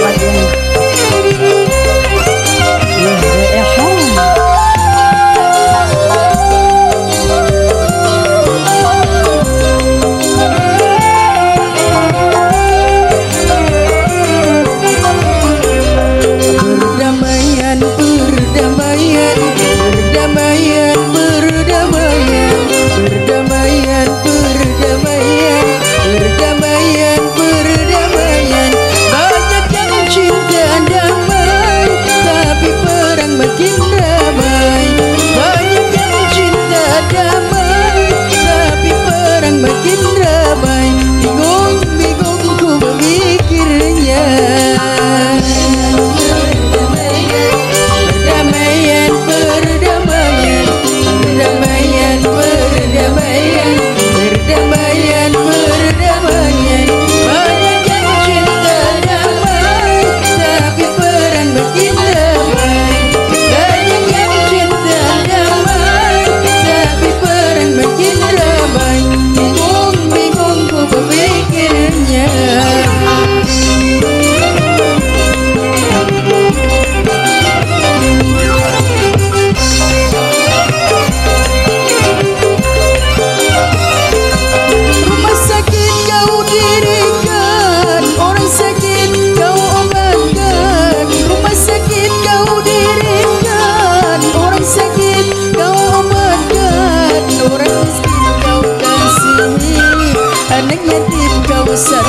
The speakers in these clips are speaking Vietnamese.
Selamat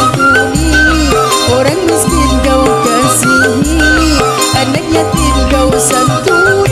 peduli Orang miskin kau kasihi Anak yatim kau santuni